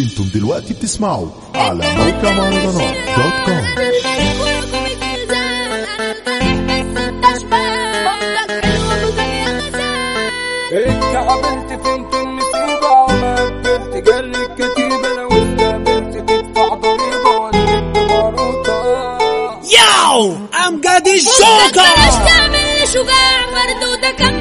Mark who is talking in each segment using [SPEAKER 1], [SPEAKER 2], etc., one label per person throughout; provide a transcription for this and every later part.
[SPEAKER 1] أنتم دلوقتي بتسمعوا على موقع مهرجانات دوت كوم
[SPEAKER 2] اتكعبلت فهمت النسيبة وما قدرت جري الكتيبة لو استقبلت تدفع ضريبة ولا باروتة
[SPEAKER 3] ياو امجد الجوكر
[SPEAKER 4] بلاش تعمل شجاع مردودة كم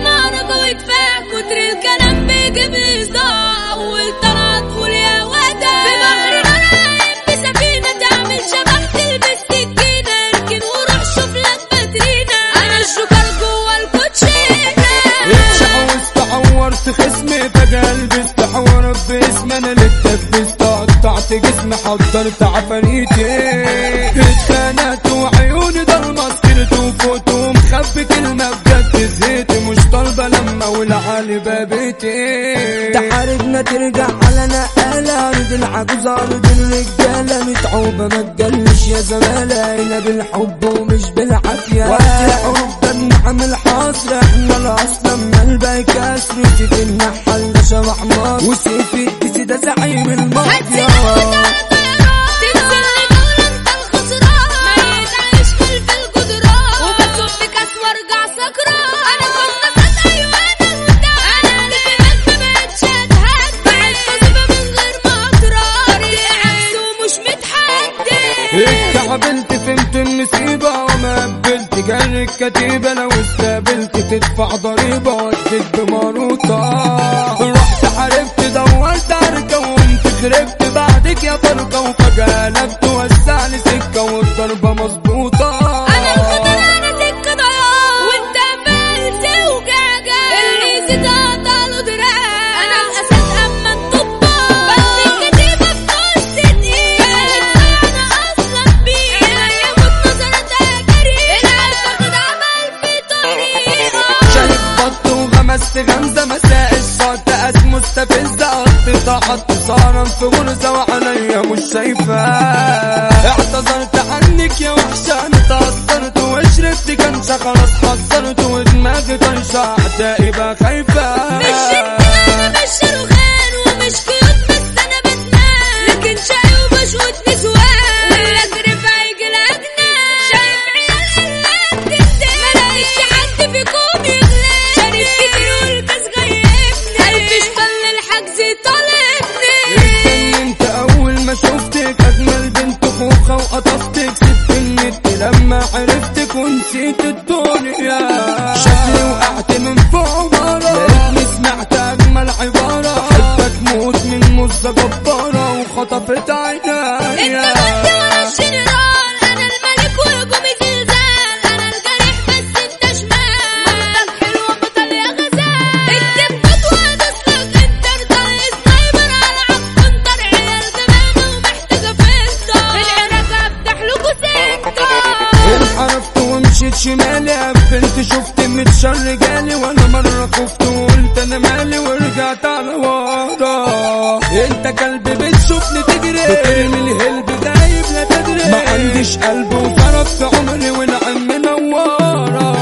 [SPEAKER 2] قطعت جسمي حضرت عفاريتي اتخانقت وعيوني ضلمة سكرت وفوت ومخبي كلمة بجد زهقت مش طالبة لما والعالي بابيتي
[SPEAKER 5] تحاربنا ترجع على نقالة أرض العجوز أرض الرجالة متعوبة ما تجلش يا زمالة هنا بالحب ومش بالعافية. وقت الحروب ده بنعمل حصر إحنا الأصل أما الباقي كسر. النحل ده شبح مصر. وسيف الديسي ده زعيم المافيا.
[SPEAKER 2] الكتيبة لو استقبلت تدفع ضريبة وديت بماروطة رحت حاربت دورت عركة وقمت خربت بعدك يا فرقة وفجأة قلبت مستفزة قطت حط صارم في غرزة وعليا مش شايفة. اعتذرت عنك يا وحشة أنا تأثرت وشربت كنشة خلاص حذرت ودماغي اعدائي بقى خايفة. عرفتك ونسيت الدنيا. شكلي وقعت من فوق مرة لقيتني سمعت أجمل عبارة. بحبك موت من مزة جبارة وخطفت عينيا شفت متشر جالي وأنا مرة خفت وقلت أنا مالي ورجعت على ورا أنت كلب بتشوفني تجري. بترمي الهلب دايب لا تدري. ما عنديش قلب وصرف في عمري ونعم منورة.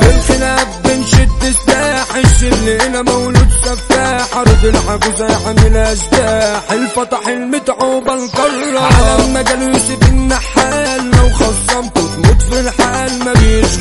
[SPEAKER 2] في الخلاف بنشد سلاح الشل هنا مولود سفاح. أرض العجوزة عامل اشباح الفطح المتعوبة القارة على المجال يوسف النحال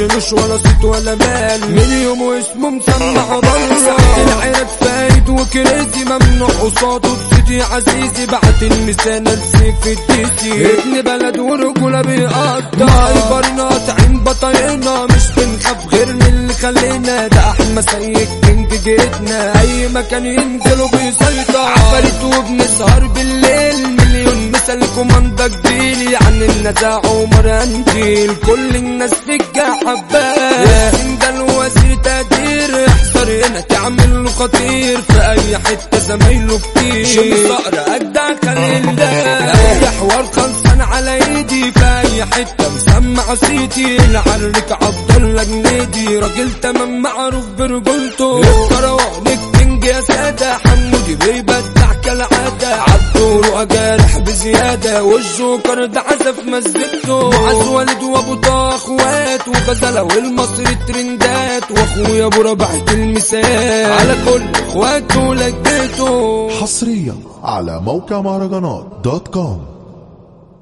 [SPEAKER 2] بيشغلوش ولا صيت ولا مال. يوم واسمه مسمع بره ساعة العيرة فايد وكريزي ممنوع. قصاده بسيدي عزيزي بعت المثال السيف الديسي. ابن بلد ورجولة بيقطع. هايبر ناطعين بطايقنا. مش بنخاف غير من اللي خلينا. ده إحنا سيد كينج جيتنا أي مكان ينزلوا بيسيطر عفاريت وبنسهر بالليل. مليون مثل كوماندا جديد يعني النزاع عمر انديل كل الناس فيك حباه ده الوزير تقدير احذر هنا تعمل له خطير. في أي حتة زمايله كتير. شم صقر اجدع خليل ده. اي حوار خلصان على إيدي. في أي حتة مسمع صيتي العرك عبد الله جنيدي راجل تمام معروف برجولته الكروان الكينج يا سادة. حمودي بيبدع كالعادة. عبد طوره جارح بزيادة والجوكر عزف مزجته معز والد وابو طه اخوات وغزلة والمصري ترندات. وأخويا أبو ربحت المثال على كل إخواته لجيته
[SPEAKER 1] حصريا على موقع مهرجانات دوت كوم.